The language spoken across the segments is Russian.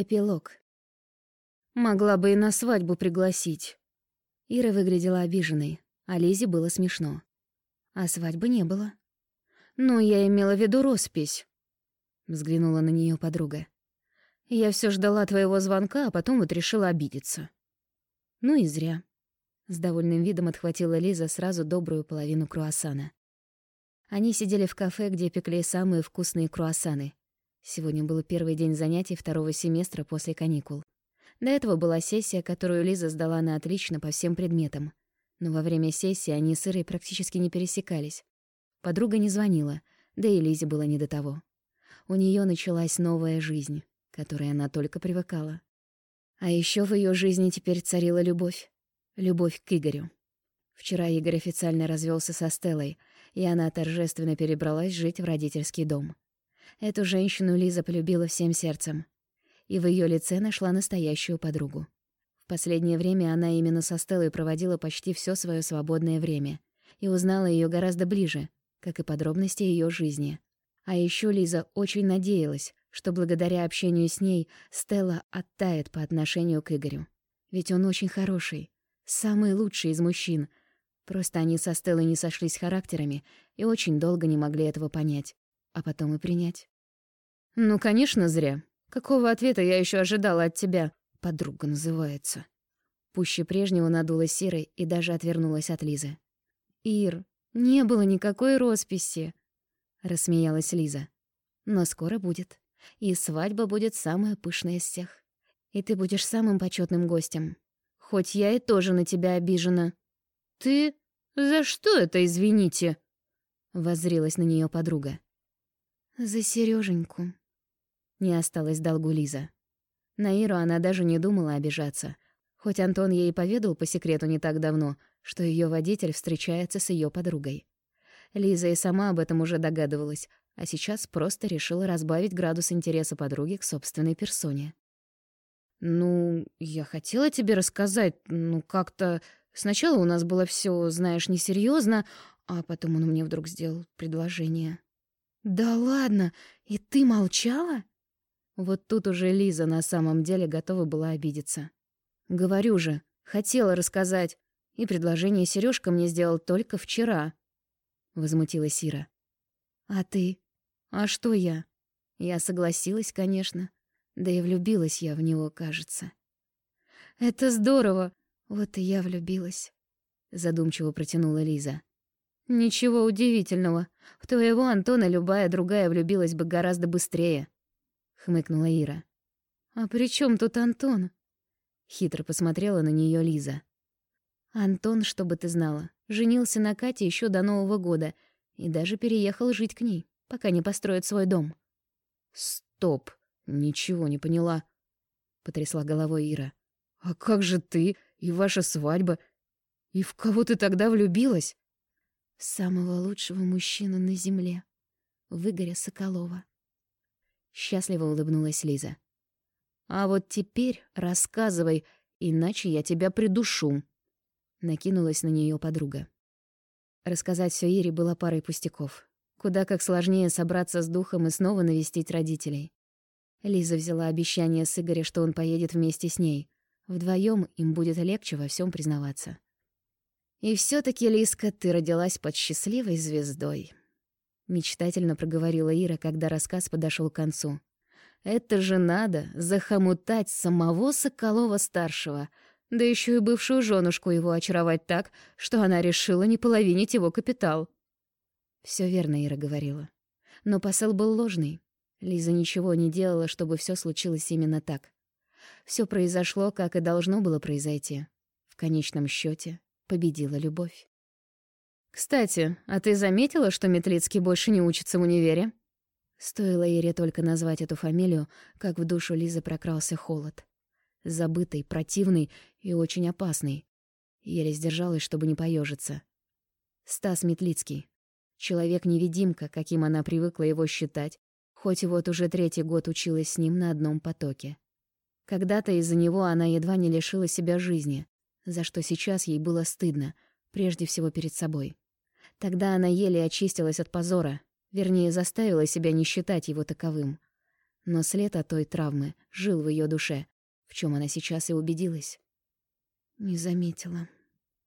Эпилог. Могла бы и на свадьбу пригласить. Ира выглядела обиженной, а Лизе было смешно. А свадьбы не было. «Ну, я имела в виду роспись», — взглянула на нее подруга. «Я все ждала твоего звонка, а потом вот решила обидеться». «Ну и зря». С довольным видом отхватила Лиза сразу добрую половину круассана. Они сидели в кафе, где пекли самые вкусные круассаны. Сегодня был первый день занятий второго семестра после каникул. До этого была сессия, которую Лиза сдала на отлично по всем предметам. Но во время сессии они с Ирой практически не пересекались. Подруга не звонила, да и Лизе было не до того. У нее началась новая жизнь, к которой она только привыкала. А еще в ее жизни теперь царила любовь. Любовь к Игорю. Вчера Игорь официально развелся со Стеллой, и она торжественно перебралась жить в родительский дом. Эту женщину Лиза полюбила всем сердцем. И в ее лице нашла настоящую подругу. В последнее время она именно со Стеллой проводила почти все свое свободное время и узнала ее гораздо ближе, как и подробности ее жизни. А еще Лиза очень надеялась, что благодаря общению с ней Стелла оттает по отношению к Игорю. Ведь он очень хороший, самый лучший из мужчин. Просто они со Стеллой не сошлись характерами и очень долго не могли этого понять а потом и принять. «Ну, конечно, зря. Какого ответа я еще ожидала от тебя? Подруга называется». Пуще прежнего надулась Сирой и даже отвернулась от Лизы. «Ир, не было никакой росписи», — рассмеялась Лиза. «Но скоро будет. И свадьба будет самая пышная из всех. И ты будешь самым почетным гостем. Хоть я и тоже на тебя обижена». «Ты? За что это, извините?» — воззрилась на нее подруга. «За Сереженьку. Не осталось долгу Лиза. На Иру она даже не думала обижаться. Хоть Антон ей поведал по секрету не так давно, что ее водитель встречается с ее подругой. Лиза и сама об этом уже догадывалась, а сейчас просто решила разбавить градус интереса подруги к собственной персоне. «Ну, я хотела тебе рассказать, ну, как-то... Сначала у нас было все, знаешь, несерьезно, а потом он мне вдруг сделал предложение». «Да ладно! И ты молчала?» Вот тут уже Лиза на самом деле готова была обидеться. «Говорю же, хотела рассказать, и предложение Сережка мне сделал только вчера», — возмутилась Ира. «А ты? А что я?» Я согласилась, конечно. Да и влюбилась я в него, кажется. «Это здорово! Вот и я влюбилась», — задумчиво протянула Лиза. «Ничего удивительного. В твоего Антона любая другая влюбилась бы гораздо быстрее», — хмыкнула Ира. «А при чем тут Антон?» Хитро посмотрела на нее Лиза. «Антон, чтобы ты знала, женился на Кате еще до Нового года и даже переехал жить к ней, пока не построит свой дом». «Стоп! Ничего не поняла», — потрясла головой Ира. «А как же ты и ваша свадьба? И в кого ты тогда влюбилась?» Самого лучшего мужчину на земле, в Игоря Соколова. Счастливо улыбнулась Лиза. «А вот теперь рассказывай, иначе я тебя придушу», — накинулась на нее подруга. Рассказать все Ире было парой пустяков. Куда как сложнее собраться с духом и снова навестить родителей. Лиза взяла обещание с Игоря, что он поедет вместе с ней. Вдвоем им будет легче во всем признаваться. И все таки Лиска, ты родилась под счастливой звездой. Мечтательно проговорила Ира, когда рассказ подошел к концу. Это же надо захомутать самого Соколова-старшего, да еще и бывшую женушку его очаровать так, что она решила не половинить его капитал. Все верно Ира говорила. Но посыл был ложный. Лиза ничего не делала, чтобы все случилось именно так. Все произошло, как и должно было произойти. В конечном счете победила любовь. «Кстати, а ты заметила, что Метлицкий больше не учится в универе?» Стоило Ире только назвать эту фамилию, как в душу Лизы прокрался холод. Забытый, противный и очень опасный. Еле сдержалась, чтобы не поежиться. Стас Метлицкий. Человек-невидимка, каким она привыкла его считать, хоть и вот уже третий год училась с ним на одном потоке. Когда-то из-за него она едва не лишила себя жизни, за что сейчас ей было стыдно, прежде всего перед собой. Тогда она еле очистилась от позора, вернее, заставила себя не считать его таковым. но след от той травмы жил в ее душе, в чем она сейчас и убедилась. «Не заметила»,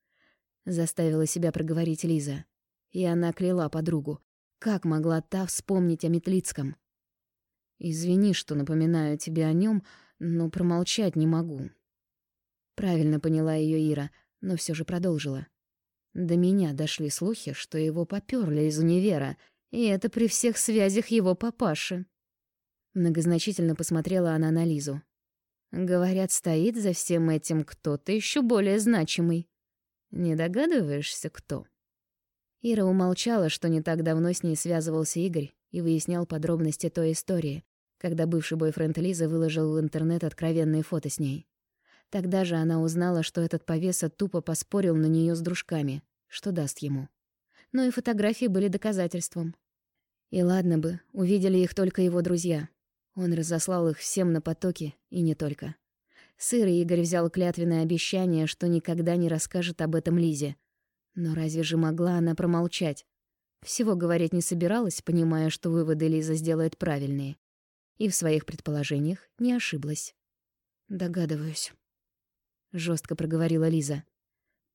— заставила себя проговорить Лиза. И она кляла подругу. Как могла та вспомнить о Метлицком? «Извини, что напоминаю тебе о нем, но промолчать не могу». Правильно поняла ее Ира, но все же продолжила. До меня дошли слухи, что его попёрли из универа, и это при всех связях его папаши. Многозначительно посмотрела она на Лизу. Говорят, стоит за всем этим кто-то еще более значимый. Не догадываешься, кто? Ира умолчала, что не так давно с ней связывался Игорь и выяснял подробности той истории, когда бывший бойфренд Лизы выложил в интернет откровенные фото с ней. Тогда же она узнала, что этот повеса тупо поспорил на нее с дружками, что даст ему. Но и фотографии были доказательством. И ладно бы, увидели их только его друзья. Он разослал их всем на потоки, и не только. Сырый Игорь взял клятвенное обещание, что никогда не расскажет об этом Лизе. Но разве же могла она промолчать? Всего говорить не собиралась, понимая, что выводы Лиза сделает правильные. И в своих предположениях не ошиблась. «Догадываюсь», — жестко проговорила Лиза.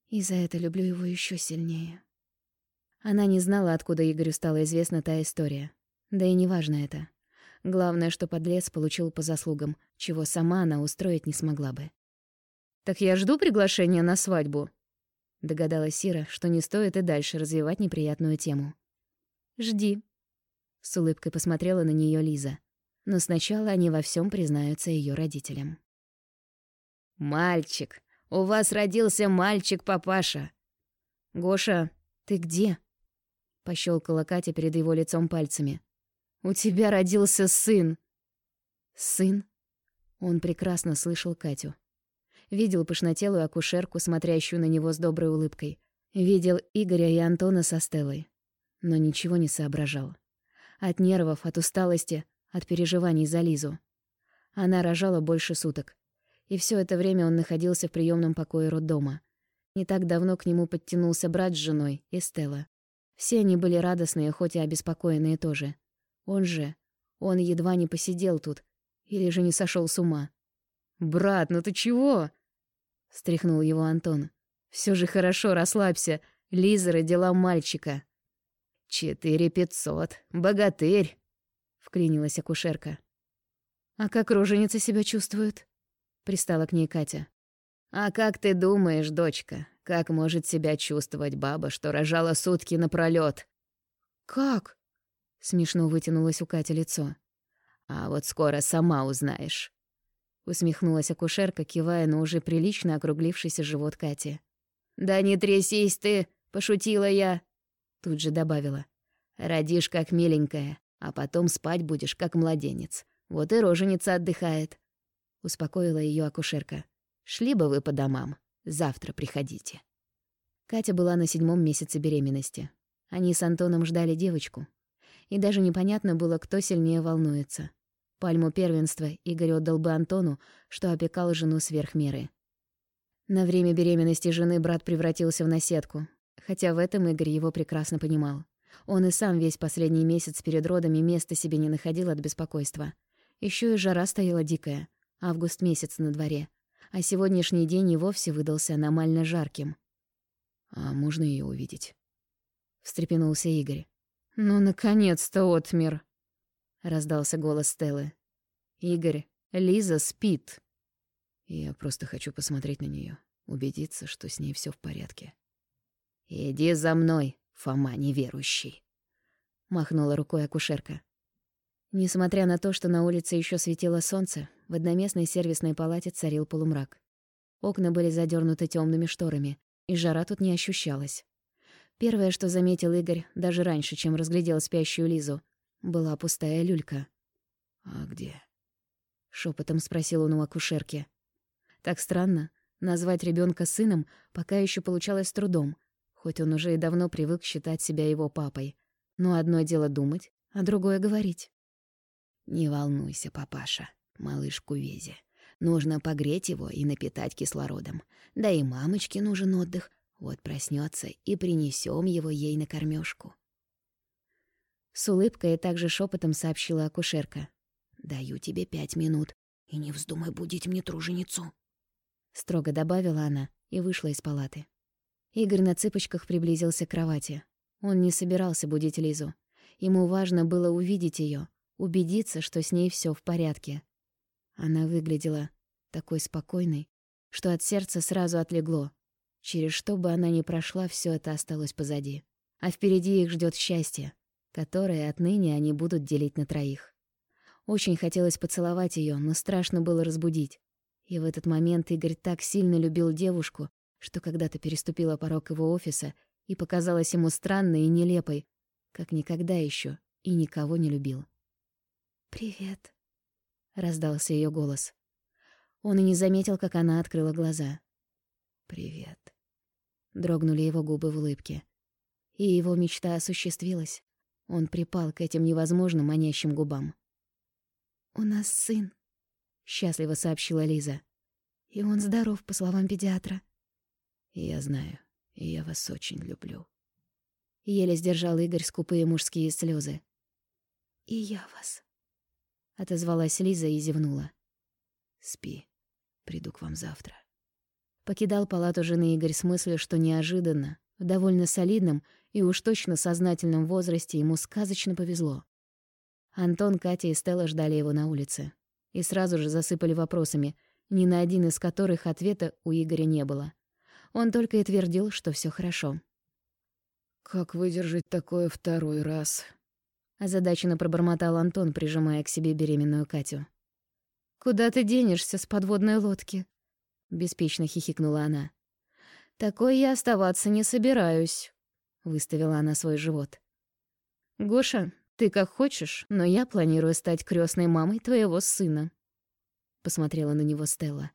«И за это люблю его еще сильнее». Она не знала, откуда Игорю стала известна та история. Да и неважно это. Главное, что подлец получил по заслугам, чего сама она устроить не смогла бы. «Так я жду приглашения на свадьбу», — догадалась Сира, что не стоит и дальше развивать неприятную тему. «Жди», — с улыбкой посмотрела на нее Лиза. Но сначала они во всем признаются ее родителям. «Мальчик! У вас родился мальчик, папаша!» «Гоша, ты где?» — пощелкала Катя перед его лицом пальцами. У тебя родился сын!» «Сын?» Он прекрасно слышал Катю. Видел пышнотелую акушерку, смотрящую на него с доброй улыбкой. Видел Игоря и Антона со Стеллой. Но ничего не соображал. От нервов, от усталости, от переживаний за Лизу. Она рожала больше суток. И все это время он находился в приемном покое роддома. Не так давно к нему подтянулся брат с женой и Стелла. Все они были радостные, хоть и обеспокоенные тоже. Он же... Он едва не посидел тут. Или же не сошел с ума. «Брат, ну ты чего?» — стряхнул его Антон. Все же хорошо, расслабься. Лиза родила мальчика». «Четыре пятьсот. Богатырь!» — вклинилась акушерка. «А как роженица себя чувствует?» — пристала к ней Катя. «А как ты думаешь, дочка, как может себя чувствовать баба, что рожала сутки напролёт?» «Как?» Смешно вытянулось у Кати лицо. «А вот скоро сама узнаешь». Усмехнулась акушерка, кивая на уже прилично округлившийся живот Кати. «Да не трясись ты!» — пошутила я. Тут же добавила. «Родишь как миленькая, а потом спать будешь как младенец. Вот и роженица отдыхает». Успокоила ее акушерка. «Шли бы вы по домам. Завтра приходите». Катя была на седьмом месяце беременности. Они с Антоном ждали девочку, и даже непонятно было, кто сильнее волнуется. Пальму первенства Игорь отдал бы Антону, что опекал жену сверх меры. На время беременности жены брат превратился в наседку, хотя в этом Игорь его прекрасно понимал. Он и сам весь последний месяц перед родами места себе не находил от беспокойства. Еще и жара стояла дикая, август месяц на дворе, а сегодняшний день и вовсе выдался аномально жарким. «А можно ее увидеть?» — встрепенулся Игорь. «Ну, наконец-то, Отмер!» — раздался голос Стеллы. «Игорь, Лиза спит!» «Я просто хочу посмотреть на нее, убедиться, что с ней все в порядке». «Иди за мной, Фома неверующий!» — махнула рукой акушерка. Несмотря на то, что на улице еще светило солнце, в одноместной сервисной палате царил полумрак. Окна были задернуты темными шторами, и жара тут не ощущалась. Первое, что заметил Игорь, даже раньше, чем разглядел спящую Лизу, была пустая люлька. «А где?» — шепотом спросил он у акушерки. Так странно, назвать ребенка сыном пока еще получалось с трудом, хоть он уже и давно привык считать себя его папой. Но одно дело думать, а другое — говорить. «Не волнуйся, папаша, малышку Везе. Нужно погреть его и напитать кислородом. Да и мамочке нужен отдых, вот проснется и принесем его ей на кормежку. С улыбкой и также шепотом сообщила акушерка. Даю тебе пять минут, и не вздумай будить мне труженицу. Строго добавила она и вышла из палаты. Игорь на цыпочках приблизился к кровати. Он не собирался будить Лизу. Ему важно было увидеть ее, убедиться, что с ней все в порядке. Она выглядела такой спокойной, что от сердца сразу отлегло. Через что бы она ни прошла, все это осталось позади. А впереди их ждет счастье, которое отныне они будут делить на троих. Очень хотелось поцеловать ее, но страшно было разбудить. И в этот момент Игорь так сильно любил девушку, что когда-то переступила порог его офиса и показалась ему странной и нелепой, как никогда еще и никого не любил. «Привет», — раздался ее голос. Он и не заметил, как она открыла глаза. «Привет», — дрогнули его губы в улыбке. И его мечта осуществилась. Он припал к этим невозможным манящим губам. «У нас сын», — счастливо сообщила Лиза. «И он здоров, по словам педиатра». «Я знаю, и я вас очень люблю». Еле сдержал Игорь скупые мужские слезы. «И я вас», — отозвалась Лиза и зевнула. «Спи, приду к вам завтра». Покидал палату жены Игорь с мыслью, что неожиданно, в довольно солидном и уж точно сознательном возрасте ему сказочно повезло. Антон, Катя и Стелла ждали его на улице и сразу же засыпали вопросами, ни на один из которых ответа у Игоря не было. Он только и твердил, что все хорошо. «Как выдержать такое второй раз?» Озадаченно пробормотал Антон, прижимая к себе беременную Катю. «Куда ты денешься с подводной лодки?» Беспечно хихикнула она. «Такой я оставаться не собираюсь», — выставила она свой живот. «Гоша, ты как хочешь, но я планирую стать крестной мамой твоего сына. Посмотрела на него Стелла.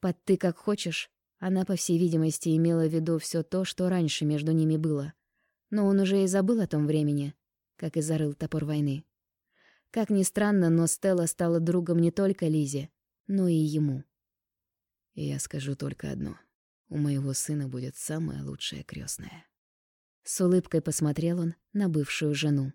Под «ты как хочешь» она, по всей видимости, имела в виду все то, что раньше между ними было. Но он уже и забыл о том времени, как и зарыл топор войны. Как ни странно, но Стелла стала другом не только Лизе, но и ему. Я скажу только одно. У моего сына будет самая лучшая крестная. С улыбкой посмотрел он на бывшую жену.